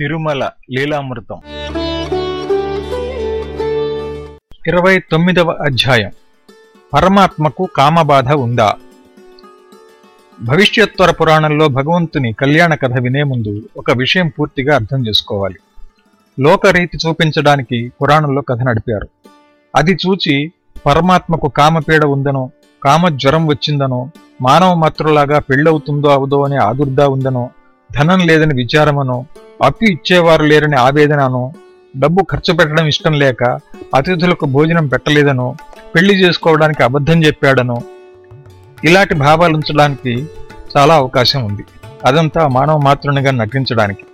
తిరుమల లీలామృతం. ఇరవై తొమ్మిదవ అధ్యాయం. పరమాత్మకు కామబాధ ఉందా? భవిష్యత్వర పురాణంలో భగవంతుని కళ్యాణ కథ వినే ముందు ఒక విషయం పూర్తిగా అర్థం చేసుకోవాలి. లోకరీతి చూపించడానికి పురాణంలో కథ నడిపారు. అది చూచి పరమాత్మకు కామపీడ ఉందనో కామ జ్వరం వచ్చిందనో మానవ మాతృలాగా పెళ్ళవుతుందో అవదో అనే ఆదుర్దా ఉందనో ధనం లేదని విచారమనో అప్పు ఇచ్చేవారు లేరని ఆవేదననో డబ్బు ఖర్చు పెట్టడం ఇష్టం లేక అతిథులకు భోజనం పెట్టలేదనో పెళ్ళి చేసుకోవడానికి అబద్ధం చెప్పాడనో ఇలాంటి భావాలు ఉంచడానికి చాలా అవకాశం ఉంది. అదంతా మానవ మాతృనిగా నటించడానికి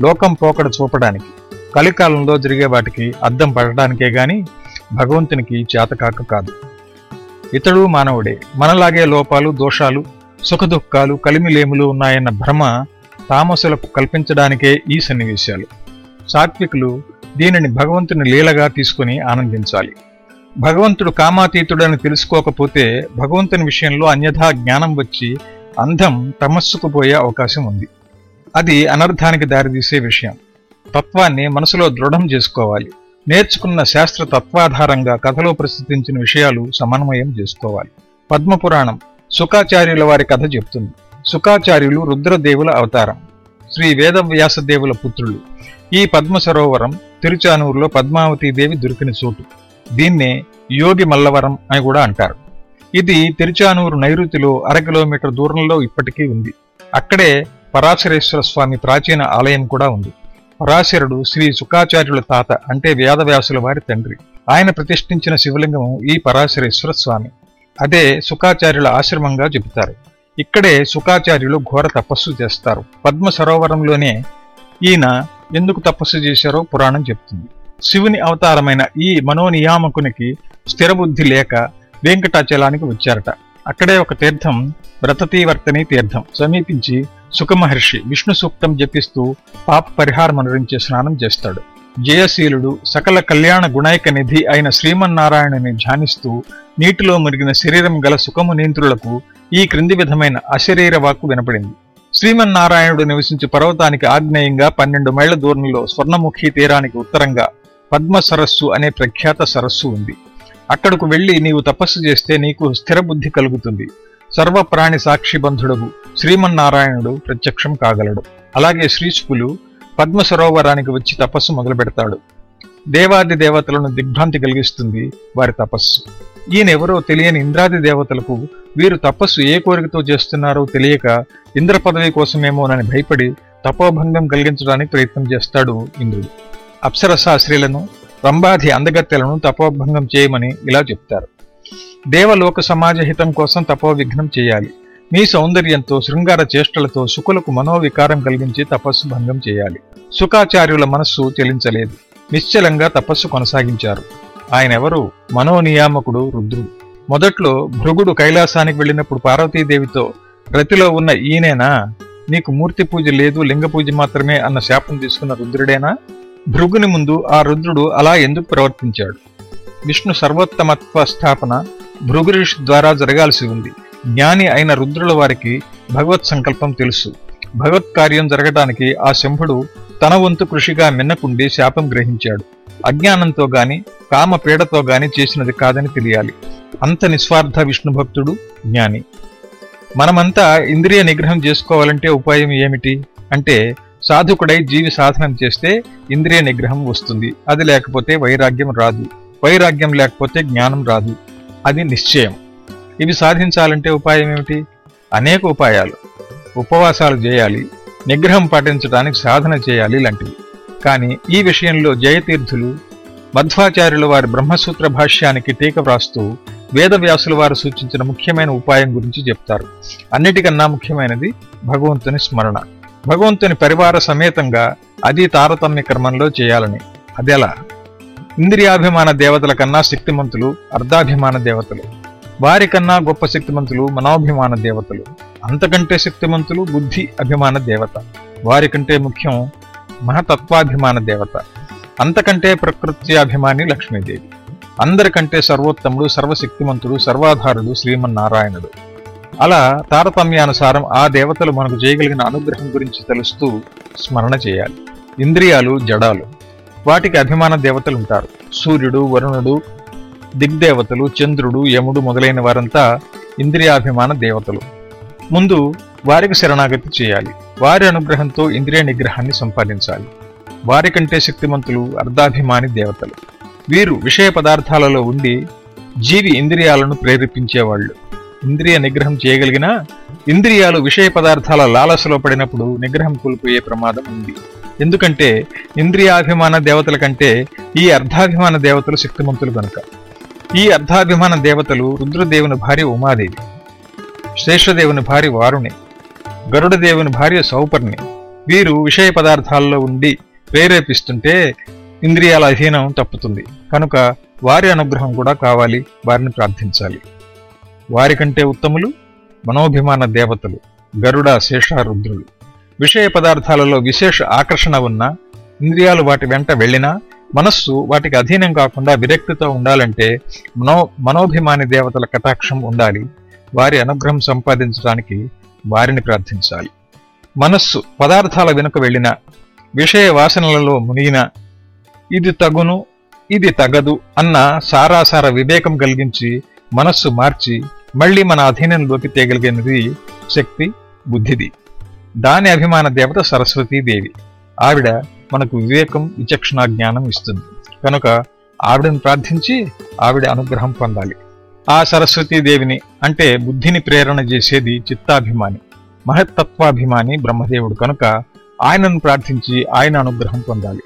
లోకం పోకడ చూపడానికి కలికాలంలో జరిగే వాటికి అద్దం పడటానికే గాని భగవంతునికి చేతకాక కాదు. ఇతడు మానవుడే. మనలాగే లోపాలు దోషాలు సుఖదుఖాలు కలిమిలేములు ఉన్నాయన్న భ్రమ తామసులకు కల్పించడానికే ఈ సన్నివేశాలు. సాత్వికులు దీనిని భగవంతుని లీలగా తీసుకుని ఆనందించాలి. భగవంతుడు కామాతీతుడని తెలుసుకోకపోతే భగవంతుని విషయంలో అన్యథా జ్ఞానం వచ్చి అంధం తమస్సుకు పోయే అవకాశం ఉంది. అది అనర్థానికి దారితీసే విషయం. తత్వాన్ని మనసులో దృఢం చేసుకోవాలి. నేర్చుకున్న శాస్త్ర తత్వాధారంగా కథలో ప్రసిద్ధించిన విషయాలు సమన్వయం చేసుకోవాలి. పద్మపురాణం శుకాచార్యుల వారి కథ చెప్తుంది. శుకాచార్యులు రుద్రదేవుల అవతారం. శ్రీ వేదవ్యాసదేవుల పుత్రులు. ఈ పద్మ సరోవరం తిరుచానూరులో పద్మావతీదేవి దొరికిన చోటు. దీన్నే యోగి మల్లవరం అని కూడా అంటారు. ఇది తిరుచానూరు నైరుతిలో అర కిలోమీటర్ దూరంలో ఇప్పటికీ ఉంది. అక్కడే పరాశరేశ్వర స్వామి ప్రాచీన ఆలయం కూడా ఉంది. పరాశరుడు శ్రీ శుకాచార్యుల తాత అంటే వేదవ్యాసుల వారి తండ్రి. ఆయన ప్రతిష్ఠించిన శివలింగం ఈ పరాశరేశ్వర స్వామి. అదే శుకాచార్యుల ఆశ్రమంగా చెబుతారు. ఇక్కడే సుఖాచార్యులు ఘోర తపస్సు చేస్తారు. పద్మ సరోవరంలోనే ఈయన ఎందుకు తపస్సు చేశారో పురాణం చెప్తుంది. శివుని అవతారమైన ఈ మనోనియామకునికి స్థిరబుద్ధి లేక వెంకటాచలానికి వచ్చారట. అక్కడే ఒక తీర్థం వ్రతతీవర్తని తీర్థం సమీపించి సుఖమహర్షి విష్ణు సూక్తం జపిస్తూ పాప పరిహారం అనురించే స్నానం చేస్తాడు. జయశీలుడు సకల కళ్యాణ గుణైక నిధి అయిన శ్రీమన్నారాయణుని ధ్యానిస్తూ నీటిలో మురిగిన శరీరం గల సుఖమునీంద్రులకు ఈ క్రింది విధమైన అశరీర వాక్కు వినపడింది. శ్రీమన్నారాయణుడు నివసించే పర్వతానికి ఆగ్నేయంగా పన్నెండు మైళ్ళ దూరంలో స్వర్ణముఖి తీరానికి ఉత్తరంగా పద్మ సరస్సు అనే ప్రఖ్యాత సరస్సు ఉంది. అక్కడకు వెళ్ళి నీవు తపస్సు చేస్తే నీకు స్థిర బుద్ధి కలుగుతుంది. సర్వప్రాణి సాక్షిబంధుడవు శ్రీమన్నారాయణుడు ప్రత్యక్షం కాగలడు. అలాగే శ్రీశుకులు పద్మ సరోవరానికి వచ్చి తపస్సు మొదలు పెడతాడు దేవాది దేవతలను దిగ్భ్రాంతి కలిగిస్తుంది వారి తపస్సు. ఈయనెవరో తెలియని ఇంద్రాది దేవతలకు వీరు తపస్సు ఏ కోరికతో చేస్తున్నారో తెలియక ఇంద్ర పదవి కోసమేమోనని భయపడి తపోభంగం కలిగించడానికి ప్రయత్నం చేస్తాడు ఇంద్రుడు. అప్సరసాశ్రీలను రంభాధి అందగత్తెలను తపోభంగం చేయమని ఇలా చెప్తారు. దేవలోక సమాజ హితం కోసం తపోవిఘ్నం చేయాలి. మీ సౌందర్యంతో శృంగార చేష్టలతో శుకులకు మనోవికారం కలిగించి తపస్సు భంగం చేయాలి. సుఖాచార్యుల మనస్సు చెలించలేదు. నిశ్చలంగా తపస్సు కొనసాగించారు. ఆయనెవరు? మనోనియామకుడు రుద్రుడు. మొదట్లో భృగుడు కైలాసానికి వెళ్ళినప్పుడు పార్వతీదేవితో రతిలో ఉన్న ఈయనేనా? నీకు మూర్తి పూజ లేదు లింగ పూజ మాత్రమే అన్న శాపం తీసుకున్న రుద్రుడేనా? భృగుని ముందు ఆ రుద్రుడు అలా ఎందుకు ప్రవర్తించాడు? విష్ణు సర్వోత్తమత్వ స్థాపన భృగు ఋషి ద్వారా జరగాల్సి ఉంది. జ్ఞాని అయిన రుద్రుల వారికి భగవత్ సంకల్పం తెలుసు. భగవత్ కార్యం జరగటానికి ఆ శంభుడు తన వంతు కృషిగా మిన్నకుండి శాపం గ్రహించాడు. అజ్ఞానంతో గాని కామపీడతో గాని చేసినది కాదని తెలియాలి. అంత నిస్వార్థ విష్ణు భక్తుడు జ్ఞాని. మనమంతా ఇంద్రియ నిగ్రహం చేసుకోవాలంటే ఉపాయం ఏమిటి? అంటే సాధకుడై జీవి సాధనం చేస్తే ఇంద్రియ నిగ్రహం వస్తుంది. అది లేకపోతే వైరాగ్యం రాదు. వైరాగ్యం లేకపోతే జ్ఞానం రాదు. అది నిశ్చయం. ఇవి సాధించాలంటే ఉపాయం ఏమిటి? అనేక ఉపాయాలు. ఉపవాసాలు చేయాలి. నిగ్రహం పాటించడానికి సాధన చేయాలి లాంటివి కానీ ఈ విషయంలో జయతీర్థులు మధ్వాచార్యుల వారి బ్రహ్మసూత్ర భాష్యానికి టీక వ్రాస్తూ వేదవ్యాసుల వారు సూచించిన ముఖ్యమైన ఉపాయం గురించి చెప్తారు. అన్నిటికన్నా ముఖ్యమైనది భగవంతుని స్మరణ. భగవంతుని పరివార సమేతంగా అది తారతమ్య క్రమంలో చేయాలని. అదెలా? ఇంద్రియాభిమాన దేవతల కన్నా శక్తిమంతులు అర్ధాభిమాన దేవతలు. వారికన్నా గొప్ప శక్తిమంతులు మనోభిమాన దేవతలు. అంతకంటే శక్తిమంతులు బుద్ధి అభిమాన దేవత. వారికంటే ముఖ్యం మహతత్వాభిమాన దేవత. అంతకంటే ప్రకృత్యాభిమాని లక్ష్మీదేవి. అందరికంటే సర్వోత్తముడు సర్వశక్తిమంతుడు సర్వాధారుడు శ్రీమన్నారాయణుడు. అలా తారతమ్యానుసారం ఆ దేవతలు మనకు చేయగలిగిన అనుగ్రహం గురించి తెలుస్తూ స్మరణ చేయాలి. ఇంద్రియాలు జడాలు. వాటికి అభిమాన దేవతలు ఉంటారు సూర్యుడు వరుణుడు దిగ్దేవతలు చంద్రుడు యముడు మొదలైన వారంతా ఇంద్రియాభిమాన దేవతలు. ముందు వారికి శరణాగతి చేయాలి. వారి అనుగ్రహంతో ఇంద్రియ నిగ్రహాన్ని సంపాదించాలి. వారికంటే శక్తిమంతులు అర్ధాభిమాని దేవతలు. వీరు విషయ పదార్థాలలో ఉండి జీవి ఇంద్రియాలను ప్రేరేపించేవాళ్ళు. ఇంద్రియ నిగ్రహం చేయగలిగినా ఇంద్రియాలు విషయ పదార్థాల లాలసలో పడినప్పుడు నిగ్రహం కోల్పోయే ప్రమాదం ఉంది. ఎందుకంటే ఇంద్రియాభిమాన దేవతల కంటే ఈ అర్ధాభిమాన దేవతలు శక్తిమంతులు కనుక ఈ అర్ధాభిమాన దేవతలు రుద్రదేవుని భార్య ఉమాదేవి శేషదేవుని భార్య వారుణి గరుడదేవుని భార్య సౌపర్ణి. వీరు విషయ పదార్థాల్లో ఉండి ప్రేరేపిస్తుంటే ఇంద్రియాల అధీనం తప్పుతుంది. కనుక వారి అనుగ్రహం కూడా కావాలి వారిని ప్రార్థించాలి. వారికంటే ఉత్తములు మనోభిమాన దేవతలు గరుడ శేష రుద్రులు. విషయ పదార్థాలలో విశేష ఆకర్షణ ఉన్న ఇంద్రియాలు వాటి వెంట వెళ్ళినా మనస్సు వాటికి అధీనం కాకుండా విరక్తితో ఉండాలంటే మనో మనోభిమాని దేవతల కటాక్షం ఉండాలి. వారి అనుగ్రహం సంపాదించడానికి వారిని ప్రార్థించాలి. మనస్సు పదార్థాల వెనుక వెళ్ళిన విషయ వాసనలలో మునిగిన ఇది తగును ఇది తగదు అన్న సారాసార వివేకం కలిగించి మనస్సు మార్చి మళ్ళీ మన అధీనంలోకి తేగలిగినది శక్తి బుద్ధిది. దాని అభిమాన దేవత సరస్వతీదేవి. ఆవిడ మనకు వివేకం విచక్షణ జ్ఞానం ఇస్తుంది. కనుక ఆవిడను ప్రార్థించి ఆవిడ అనుగ్రహం పొందాలి. ఆ సరస్వతీదేవిని అంటే బుద్ధిని ప్రేరణ చేసేది చిత్తాభిమాని మహత్తత్వాభిమాని బ్రహ్మదేవుడు. కనుక ఆయనను ప్రార్థించి ఆయన అనుగ్రహం పొందాలి.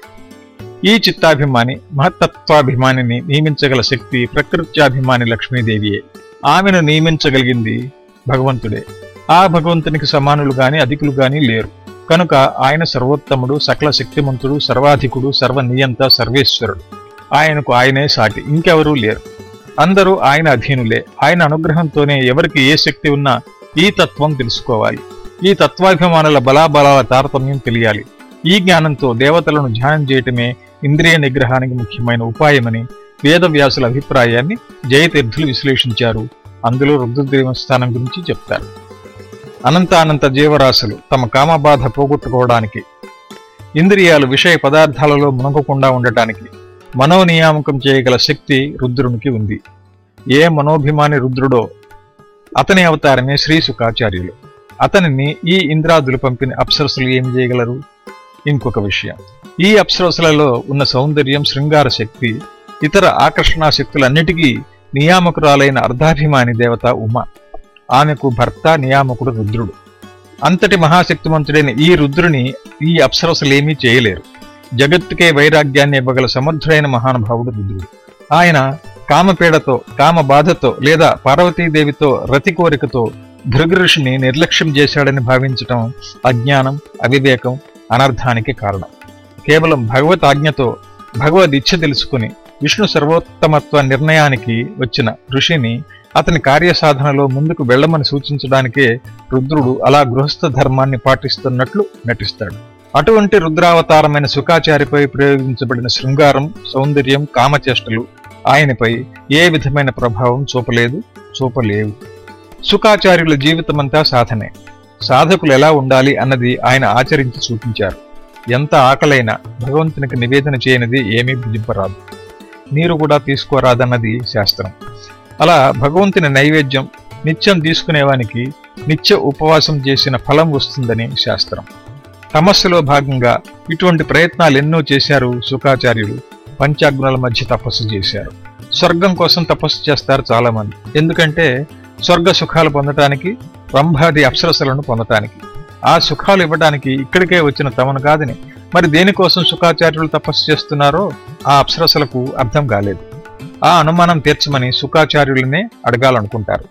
ఈ చిత్తాభిమాని మహత్తత్వాభిమానిని నియమించగల శక్తి ప్రకృత్యాభిమాని లక్ష్మీదేవియే. ఆమెను నియమించగలిగింది భగవంతుడే. ఆ భగవంతునికి సమానులు గాని అధికులు గాని లేరు. కనుక ఆయన సర్వోత్తముడు సకల శక్తిమంతుడు సర్వాధికుడు సర్వనియంత సర్వేశ్వరుడు. ఆయనకు ఆయనే సాటి ఇంకెవరూ లేరు. అందరూ ఆయన అధీనులే. ఆయన అనుగ్రహంతోనే ఎవరికి ఏ శక్తి ఉన్నా ఈ తత్వం తెలుసుకోవాలి. ఈ తత్వాభిమానుల బలాబలాల తారతమ్యం తెలియాలి. ఈ జ్ఞానంతో దేవతలను ధ్యానం చేయటమే ఇంద్రియ నిగ్రహానికి ముఖ్యమైన ఉపాయమని వేదవ్యాసుల అభిప్రాయాన్ని జయతీర్థులు విశ్లేషించారు. అందులో రుద్రదేవస్థానం గురించి చెప్తారు. అనంతానంత జీవరాశులు తమ కామబాధ పోగొట్టుకోవడానికి ఇంద్రియాలు విషయ పదార్థాలలో మునగకుండా ఉండటానికి మనోనియామకం చేయగల శక్తి రుద్రునికి ఉంది. ఏ మనోభిమాని రుద్రుడో అతని అవతారమే శ్రీసుఖాచార్యులు అతనిని ఈ ఇంద్రాదులు పంపిన అప్సరసులు ఏం చేయగలరు? ఇంకొక విషయం. ఈ అప్సరసులలో ఉన్న సౌందర్యం శృంగార శక్తి ఇతర ఆకర్షణా శక్తులన్నిటికీ నియామకురాలైన అర్ధాభిమాని దేవత ఉమ. ఆమెకు భర్త నియామకుడు రుద్రుడు. అంతటి మహాశక్తిమంతుడైన ఈ రుద్రుని ఈ అప్సరసలేమీ చేయలేరు. జగత్తుకే వైరాగ్యాన్ని ఇవ్వగల సమర్థుడైన మహానుభావుడు రుద్రుడు. ఆయన కామపేడతో కామ బాధతో లేదా పార్వతీదేవితో రతి కోరికతో భృగు ఋషిని నిర్లక్ష్యం చేశాడని భావించటం అజ్ఞానం అవివేకం అనర్థానికి కారణం. కేవలం భగవత్ ఆజ్ఞతో భగవద్ ఇచ్ఛ తెలుసుకుని విష్ణు సర్వోత్తమత్వ నిర్ణయానికి వచ్చిన ఋషిని అతని కార్యసాధనలో ముందుకు వెళ్ళమని సూచించడానికే రుద్రుడు అలా గృహస్థ ధర్మాన్ని పాటిస్తున్నట్లు నటిస్తాడు. అటువంటి రుద్రావతారమైన సుఖాచారిపై ప్రయోగించబడిన శృంగారం సౌందర్యం కామచేష్టలు ఆయనపై ఏ విధమైన ప్రభావం చూపలేదు చూపలేవు. సుఖాచార్యుల జీవితమంతా సాధనే. సాధకులు ఎలా ఉండాలి అన్నది ఆయన ఆచరించి చూపించారు. ఎంత ఆకలైనా భగవంతునికి నివేదన చేయనిది ఏమీ భుజింపరాదు. నీరు కూడా తీసుకోరాదన్నది శాస్త్రం. అలా భగవంతుని నైవేద్యం నిత్యం తీసుకునేవానికి నిత్య ఉపవాసం చేసిన ఫలం వస్తుందని శాస్త్రం. తమస్సులో భాగంగా ఇటువంటి ప్రయత్నాలు ఎన్నో చేశారు సుఖాచార్యులు. పంచాగ్నుల మధ్య తపస్సు చేశారు. స్వర్గం కోసం తపస్సు చేస్తారు చాలా మంది ఎందుకంటే స్వర్గ సుఖాలు పొందటానికి రంభాది అప్సరసలను పొందటానికి. ఆ సుఖాలు ఇవ్వడానికి ఇక్కడికే వచ్చిన తమను కాదని. మరి దేనికోసం సుఖాచార్యులు తపస్సు చేస్తున్నారో ఆ అప్సరసలకు అర్థం కాలేదు. ఆ అనుమానం తీర్చమని సుఖాచార్యులనే అడగాలనుకుంటారు.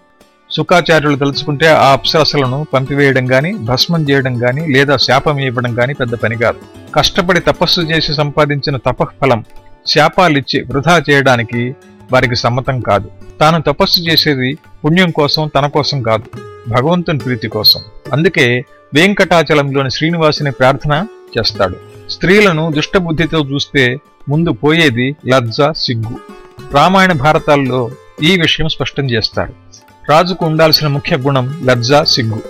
సుఖాచార్యులు తలుచుకుంటే ఆ అప్సరసలను పంపివేయడం గాని భస్మం చేయడం గాని లేదా శాపం ఇవ్వడం గాని పెద్ద పని కాదు. కష్టపడి తపస్సు చేసి సంపాదించిన తపఃఫలం శాపాలిచ్చి వృధా చేయడానికి వారికి సమ్మతం కాదు. తాను తపస్సు చేసేది పుణ్యం కోసం తన కోసం కాదు భగవంతుని ప్రీతి కోసం. అందుకే వెంకటాచలంలోని శ్రీనివాసుని ప్రార్థన చేస్తాడు. స్త్రీలను దుష్టబుద్ధితో చూస్తే ముందు పోయేది లజ్జ సిగ్గు. రామాయణ భారతాల్లో ఈ విషయం స్పష్టం చేస్తారు రాజుకు ఉండాల్సిన ముఖ్య గుణం లజ్జ సిగ్గు.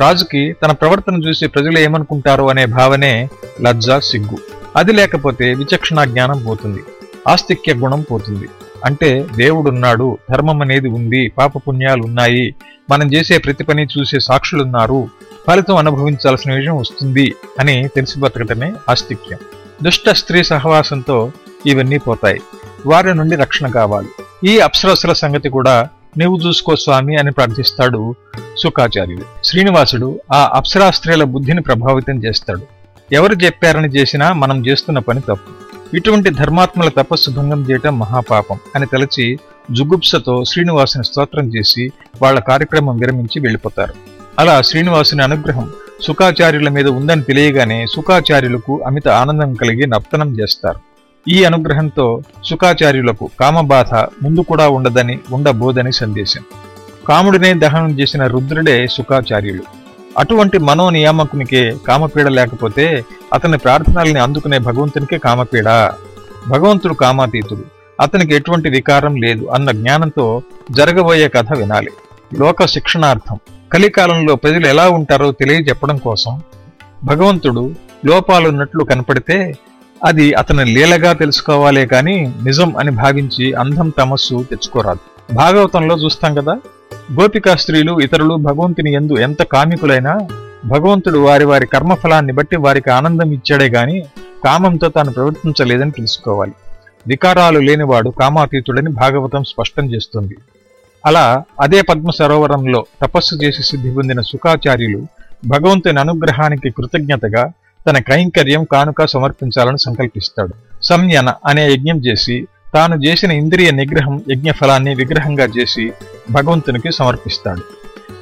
రాజుకి తన ప్రవర్తన చూసి ప్రజలు ఏమనుకుంటారు అనే భావనే లజ్జ సిగ్గు. అది లేకపోతే విచక్షణ జ్ఞానం పోతుంది. ఆస్తిక్య గుణం పోతుంది. అంటే దేవుడున్నాడు ధర్మం అనేది ఉంది పాపపుణ్యాలు ఉన్నాయి మనం చేసే ప్రతి పని చూసే సాక్షులున్నారు ఫలితం అనుభవించాల్సిన విషయం వస్తుంది అని తెలిసి బతకటమే ఆస్తిక్యం. దుష్ట స్త్రీ సహవాసంతో ఇవన్నీ పోతాయి. వారి నుండి రక్షణ కావాలి. ఈ అప్సరసుల సంగతి కూడా నీవు చూసుకో స్వామి అని ప్రార్థిస్తాడు సుఖాచార్యుడు. శ్రీనివాసుడు ఆ అప్సరాస్త్రీల బుద్ధిని ప్రభావితం చేస్తాడు. ఎవరు చెప్పారని చేసినా మనం చేస్తున్న పని తప్పు. ఇటువంటి ధర్మాత్మల తపస్సు భంగం చేయటం మహాపాపం అని తలచి జుగుప్సతో శ్రీనివాసుని స్తోత్రం చేసి వాళ్ళ కార్యక్రమం విరమించి వెళ్ళిపోతారు. అలా శ్రీనివాసుని అనుగ్రహం సుఖాచార్యుల మీద ఉందని తెలియగానే సుఖాచార్యులకు అమిత ఆనందం కలిగి నర్తనం చేస్తారు. ఈ అనుగ్రహంతో సుఖాచార్యులకు కామబాధ ముందు కూడా ఉండదని ఉండబోదని సందేశం. కాముడినే దహనం చేసిన రుద్రుడే సుఖాచార్యులు. అటువంటి మనోనియామకునికే కామపీడ లేకపోతే అతని ప్రార్థనల్ని అందుకునే భగవంతునికే కామపీడ. భగవంతుడు కామాతీతుడు. అతనికి ఎటువంటి వికారం లేదు అన్న జ్ఞానంతో జరగబోయే కథ వినాలి. లోక శిక్షణార్థం. కలికాలంలో ప్రజలు ఎలా ఉంటారో తెలియజెప్పడం కోసం భగవంతుడు లోపాలున్నట్లు కనపడితే అది అతని లీలగా తెలుసుకోవాలే కాని నిజం అని భావించి అంధం తమస్సు తెచ్చుకోరాదు. భాగవతంలో చూస్తాం కదా గోపికా స్త్రీలు ఇతరులు భగవంతుని ఎందు ఎంత కామికులైనా భగవంతుడు వారి వారి కర్మఫలాన్ని బట్టి వారికి ఆనందం ఇచ్చాడే గాని కామంతో తాను ప్రవర్తించలేదని తెలుసుకోవాలి. వికారాలు లేనివాడు కామాతీతుడని భాగవతం స్పష్టం చేస్తుంది. అలా అదే పద్మ సరోవరంలో తపస్సు చేసి సిద్ధి పొందిన సుఖాచార్యులు భగవంతుని అనుగ్రహానికి కృతజ్ఞతగా తన కైంకర్యం కానుక సమర్పించాలని సంకల్పిస్తాడు. సంయన అనే యజ్ఞం చేసి తాను చేసిన ఇంద్రియ నిగ్రహం యజ్ఞఫలాన్ని విగ్రహంగా చేసి భగవంతునికి సమర్పిస్తాడు.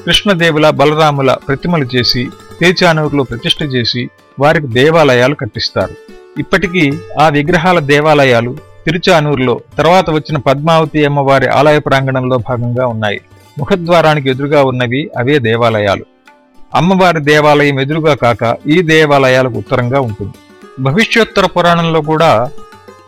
కృష్ణదేవుల బలరాముల ప్రతిమలు చేసి తేచానూరులో ప్రతిష్ఠ చేసి వారికి దేవాలయాలు కట్టిస్తారు. ఇప్పటికీ ఆ విగ్రహాల దేవాలయాలు తిరుచానూరులో తర్వాత వచ్చిన పద్మావతి అమ్మవారి ఆలయ ప్రాంగణంలో భాగంగా ఉన్నాయి. ముఖద్వారానికి ఎదురుగా ఉన్నవి అవే దేవాలయాలు. అమ్మవారి దేవాలయం ఎదురుగా కాక ఈ దేవాలయాలకు ఉత్తరంగా ఉంటుంది. భవిష్యోత్తర పురాణంలో కూడా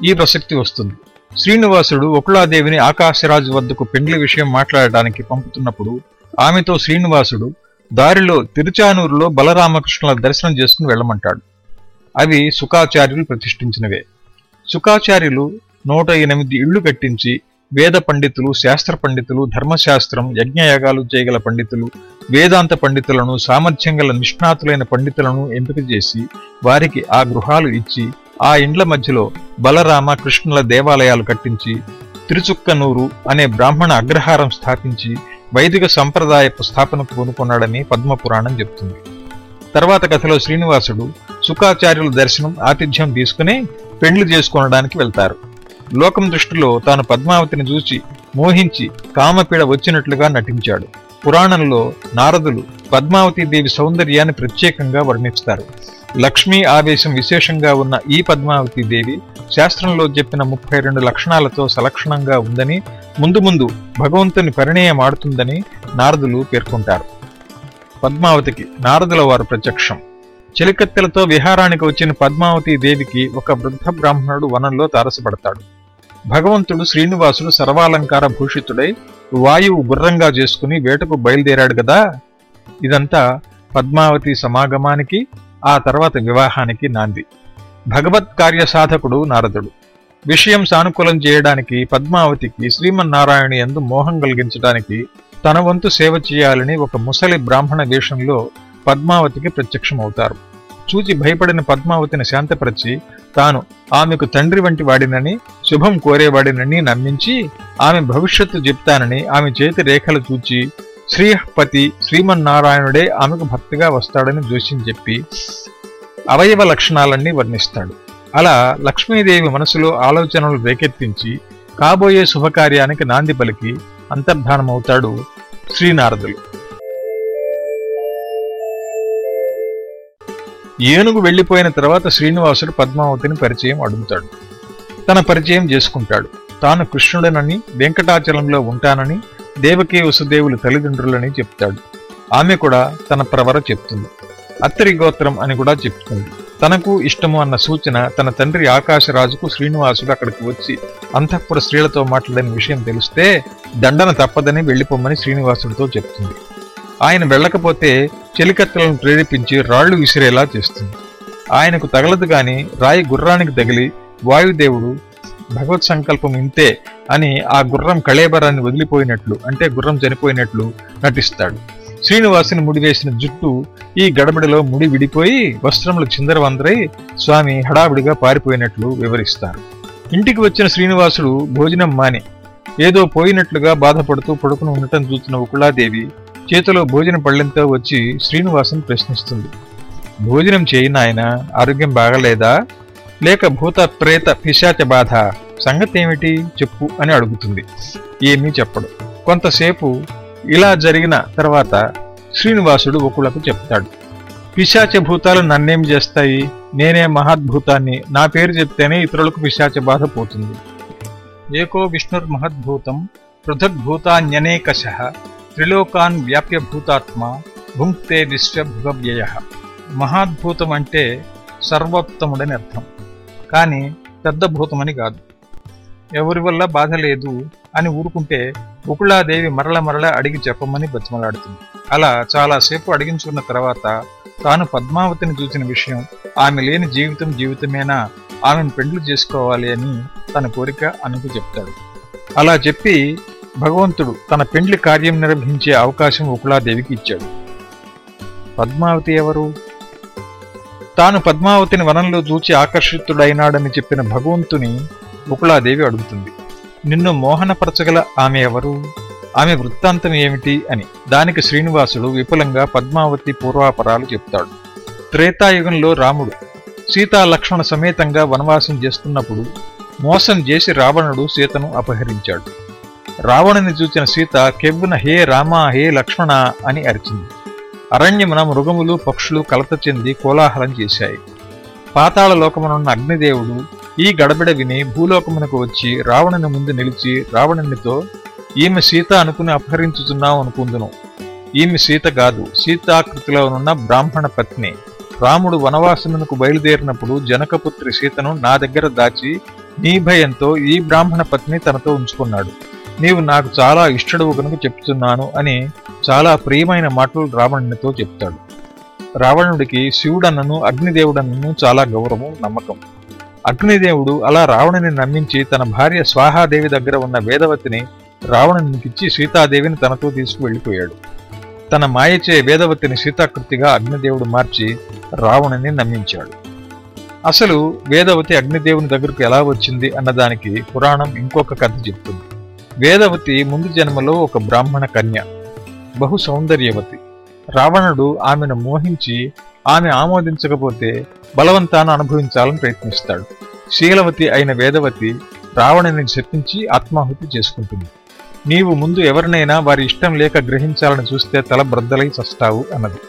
ఈ ప్రసక్తి వస్తుంది. శ్రీనివాసుడు ఒకళాదేవిని ఆకాశరాజు వద్దకు పెండ్లి విషయం మాట్లాడటానికి పంపుతున్నప్పుడు ఆమెతో శ్రీనివాసుడు దారిలో తిరుచానూరులో బలరామకృష్ణుల దర్శనం చేసుకుని వెళ్ళమంటాడు. అవి సుఖాచార్యులు ప్రతిష్ఠించినవే. సుఖాచార్యులు నూట ఎనిమిది ఇళ్ళు కట్టించి వేద పండితులు శాస్త్ర పండితులు ధర్మశాస్త్రం యజ్ఞయాగాలు చేయగల పండితులు వేదాంత పండితులను సామర్థ్యం గల నిష్ణాతులైన పండితులను ఎంపిక చేసి వారికి ఆ గృహాలు ఇచ్చి ఆ ఇండ్ల మధ్యలో బలరామ కృష్ణుల దేవాలయాలు కట్టించి తిరుచుక్కనూరు అనే బ్రాహ్మణ అగ్రహారం స్థాపించి వైదిక సంప్రదాయపు స్థాపనకు పూనుకున్నాడని పద్మపురాణం చెప్తుంది. తర్వాత కథలో శ్రీనివాసుడు సుఖాచార్యుల దర్శనం ఆతిథ్యం తీసుకుని పెండ్లు చేసుకొనడానికి వెళ్తారు. లోకం దృష్టిలో తాను పద్మావతిని చూసి మోహించి కామపీడ వచ్చినట్లుగా నటించాడు. పురాణంలో నారదులు పద్మావతి దేవి సౌందర్యాన్ని ప్రత్యేకంగా వర్ణిస్తారు. లక్ష్మీ ఆవేశం విశేషంగా ఉన్న ఈ పద్మావతి దేవి శాస్త్రంలో చెప్పిన ముప్పై రెండు లక్షణాలతో సలక్షణంగా ఉందని ముందు ముందు భగవంతుని పరిణయం ఆడుతుందని నారదులు పేర్కొంటారు. పద్మావతికి నారదుల వారు ప్రత్యక్షం. చెలికత్తెలతో విహారానికి వచ్చిన పద్మావతి దేవికి ఒక వృద్ధ బ్రాహ్మణుడు వనంలో తారసపడతాడు. భగవంతుడు శ్రీనివాసుడు సర్వాలంకార భూషితుడై వాయువు గుర్రంగా చేసుకుని వేటకు బయలుదేరాడు కదా ఇదంతా పద్మావతి సమాగమానికి ఆ తర్వాత వివాహానికి నాంది. భగవత్ కార్య సాధకుడు నారదుడు. విషయం సానుకూలం చేయడానికి పద్మావతికి శ్రీమన్నారాయణ ఎందు మోహం కలిగించడానికి తన వంతు సేవ చేయాలని ఒక ముసలి బ్రాహ్మణ వేషంలో పద్మావతికి ప్రత్యక్షమవుతారు. చూచి భయపడిన పద్మావతిని శాంతపరిచి తాను ఆమెకు తండ్రి వంటి వాడినని శుభం కోరేవాడినని నమ్మించి ఆమె భవిష్యత్తు చెప్తానని ఆమె చేతి రేఖలు చూచి శ్రీహపతి శ్రీమన్నారాయణుడే ఆమెకు భర్తగా వస్తాడని జోషిని చెప్పి అవయవ లక్షణాలన్నీ వర్ణిస్తాడు. అలా లక్ష్మీదేవి మనసులో ఆలోచనలు రేకెత్తించి కాబోయే శుభకార్యానికి నాంది పలికి అంతర్ధానమవుతాడు శ్రీనారదులు. ఏనుగు వెళ్ళిపోయిన తర్వాత శ్రీనివాసుడు పద్మావతిని పరిచయం అడుగుతాడు. తన పరిచయం చేసుకుంటాడు. తాను కృష్ణుడనని వెంకటాచలంలో ఉంటానని దేవకీ వసుదేవులు తల్లిదండ్రులని చెప్తాడు. ఆమె కూడా తన ప్రవర చెప్తుంది. అత్తరి గోత్రం అని కూడా చెప్తుంది. తనకు ఇష్టము అన్న సూచన తన తండ్రి ఆకాశరాజుకు శ్రీనివాసుడు అక్కడికి వచ్చి అంతఃపుర స్త్రీలతో మాట్లాడిన విషయం తెలిస్తే దండన తప్పదని వెళ్ళిపోమ్మని శ్రీనివాసుడితో చెప్తుంది. ఆయన వెళ్ళకపోతే చెలికత్తలను ప్రేరేపించి రాళ్ళు విసిరేలా చేస్తుంది. ఆయనకు తగలదు గాని రాయి గుర్రానికి తగిలి వాయుదేవుడు భగవత్ సంకల్పం ఇంతే అని ఆ గుర్రం కళేబరాన్ని వదిలిపోయినట్లు అంటే గుర్రం చనిపోయినట్లు నటిస్తాడు. శ్రీనివాసుని ముడివేసిన జుట్టు ఈ గడబడిలో ముడి విడిపోయి వస్త్రములు చిందరవందరై స్వామి హడావిడిగా పారిపోయినట్లు వివరిస్తారు. ఇంటికి వచ్చిన శ్రీనివాసుడు భోజనం మాని. ఏదో పోయినట్లుగా బాధపడుతూ పడుకుని ఉండటం చూసిన ఉకుళాదేవి చేతిలో భోజనం పళ్ళెంతో వచ్చి శ్రీనివాసుని ప్రశ్నిస్తుంది. భోజనం చేయి నాయన ఆరోగ్యం బాగలేదా? లేక భూత ప్రేత పిశాచ బాధ సంగతి ఏమిటి చెప్పు అని అడుగుతుంది. ఏమీ చెప్పడు. కొంతసేపు ఇలా జరిగిన తర్వాత శ్రీనివాసుడు ఒకళ్ళకు చెప్తాడు. పిశాచ భూతాలు నన్నేం చేస్తాయి? నేనే మహద్భూతాన్ని. నా పేరు చెప్తేనే ఇతరులకు పిశాచ బాధ పోతుంది. ఏకో విష్ణుర్ మహద్భూతం పృథగ్భూతాన్యనేకశ. త్రిలోకాన్ వ్యాప్య భూతాత్మ భుంక్తే విశ్వభుగవ్యయ మహాద్భూతం అంటే సర్వోత్తముడని అర్థం. కానీ పెద్ద భూతమని కాదు. ఎవరి వల్ల బాధ లేదు అని ఊరుకుంటే ఉకుళాదేవి మరల మరల అడిగి చెప్పమని బతిమలాడుతుంది. అలా చాలాసేపు అడిగించుకున్న తర్వాత తాను పద్మావతిని చూసిన విషయం ఆమె లేని జీవితం జీవితమేనా ఆమెను పెండ్లు చేసుకోవాలి అని తన కోరిక అనుకు చెప్తాడు. అలా చెప్పి భగవంతుడు తన పెండ్లి కార్యం నిర్వహించే అవకాశం ఉకుళాదేవికి ఇచ్చాడు. పద్మావతి ఎవరు? తాను పద్మావతిని వనంలో చూచి ఆకర్షితుడైనాడని చెప్పిన భగవంతుని ఉకుళాదేవి అడుగుతుంది. నిన్ను మోహనపరచగల ఆమె ఎవరు? ఆమె వృత్తాంతం ఏమిటి అని. దానికి శ్రీనివాసుడు విపులంగా పద్మావతి పూర్వాపరాలు చెప్తాడు. త్రేతాయుగంలో రాముడు సీతా లక్ష్మణ సమేతంగా వనవాసం చేస్తున్నప్పుడు మోసం చేసి రావణుడు సీతను అపహరించాడు. రావణుని చూచిన సీత కెవ్వున హే రామ హే లక్ష్మణ అని అరిచింది. అరణ్యమున మృగములు పక్షులు కలత చెంది కోలాహలం చేశాయి. పాతాళ లోకమునున్న అగ్నిదేవుడు ఈ గడబిడ విని భూలోకమునకు వచ్చి రావణుని ముందు నిలిచి రావణునితో ఈమె సీత అనుకుని అపహరించుతున్నావు అనుకుందును. ఈమె సీత కాదు సీతాకృతిలో ఉన్న బ్రాహ్మణ పత్ని. రాముడు వనవాసమునకు బయలుదేరినప్పుడు జనకపుత్రి సీతను నా దగ్గర దాచి నీ భయంతో ఈ బ్రాహ్మణ పత్ని తనతో ఉంచుకున్నాడు. నీవు నాకు చాలా ఇష్టడువు కనుక చెప్తున్నాను అని చాలా ప్రియమైన మాటలు రావణునితో చెప్తాడు. రావణుడికి శివుడన్నను అగ్నిదేవుడన్నను చాలా గౌరవం నమ్మకం. అగ్నిదేవుడు అలా రావణుని నమ్మించి తన భార్య స్వాహాదేవి దగ్గర ఉన్న వేదవతిని రావణునికిచ్చి సీతాదేవిని తనతో తీసుకువెళ్ళిపోయాడు. తన మాయచే వేదవతిని సీతాకృతిగా అగ్నిదేవుడు మార్చి రావణుని నమ్మించాడు. అసలు వేదవతి అగ్నిదేవుని దగ్గరకు ఎలా వచ్చింది అన్నదానికి పురాణం ఇంకొక కథ చెప్తుంది. వేదవతి ముందు జన్మలో ఒక బ్రాహ్మణ కన్య బహు సౌందర్యవతి. రావణుడు ఆమెను మోహించి ఆమె ఆమోదించకపోతే బలవంతాన అనుభవించాలని ప్రయత్నిస్తాడు. శీలవతి అయిన వేదవతి రావణుని శపించి ఆత్మాహుతి చేసుకుంటుంది. నీవు ముందు ఎవరినైనా వారి ఇష్టం లేక గ్రహించాలని చూస్తే తల బ్రద్దలై చస్తావు అన్నది.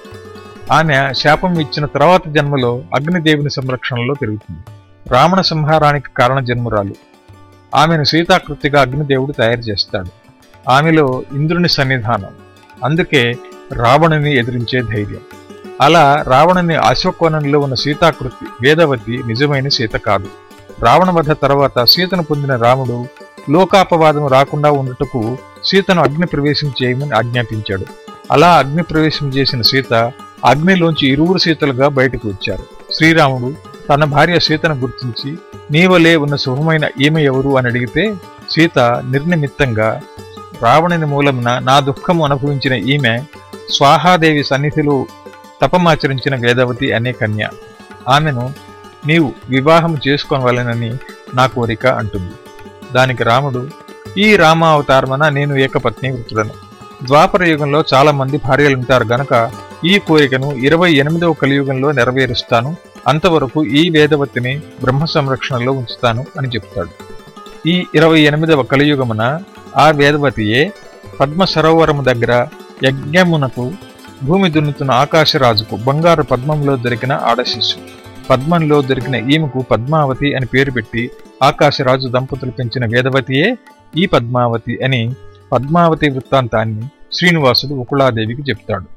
ఆమె శాపం ఇచ్చిన తర్వాత జన్మలో అగ్నిదేవుని సంరక్షణలో పెరుగుతుంది రావణ సంహారానికి కారణ జన్మురాలు. ఆమెను సీతాకృతిగా అగ్నిదేవుడు తయారు చేస్తాడు. ఆమెలో ఇంద్రుని సన్నిధానం. అందుకే రావణుని ఎదిరించే ధైర్యం. అలా రావణుని అశ్వకోణంలో ఉన్న సీతాకృతి వేదవతి నిజమైన సీత కాదు. రావణ వధ తర్వాత సీతను పొందిన రాముడు లోకాపవాదం రాకుండా ఉండటకు సీతను అగ్ని ప్రవేశం చేయమని ఆజ్ఞాపించాడు. అలా అగ్ని ప్రవేశం చేసిన సీత అగ్నిలోంచి ఇరువురు సీతలుగా బయటకు వచ్చారు. శ్రీరాముడు తన భార్య సీతను గుర్తించి నీవలే ఉన్న శుభమైన ఈమె ఎవరు? అని అడిగితే సీత నిర్నిమిత్తంగా రావణుని మూలమున నా దుఃఖము అనుభవించిన ఈమె స్వాహాదేవి సన్నిధిలో తపమాచరించిన వేదవతి అనే కన్య. ఆమెను నీవు వివాహం చేసుకోవాలనని నా కోరిక అంటుంది. దానికి రాముడు ఈ రామావతారమన నేను ఏకపత్ని వృత్తుడను ద్వాపర యుగంలో చాలా మంది భార్యలుంటారు గనక ఈ కోరికను ఇరవై ఎనిమిదవ కలియుగంలో నెరవేరుస్తాను. అంతవరకు ఈ వేదవతిని బ్రహ్మ సంరక్షణలో ఉంచుతాను అని చెప్తాడు. ఈ ఇరవై ఎనిమిదవ కలియుగమున ఆ వేదవతియే పద్మ సరోవరము దగ్గర యజ్ఞమునకు భూమి దున్నుతున్న ఆకాశరాజుకు బంగారు పద్మంలో దొరికిన ఆడశిశు పద్మంలో దొరికిన ఈమెకు పద్మావతి అని పేరు పెట్టి ఆకాశరాజు దంపతులు పెంచిన వేదవతియే ఈ పద్మావతి అని పద్మావతి వృత్తాంతాన్ని శ్రీనివాసుడు ఉకుళాదేవికి చెప్తాడు.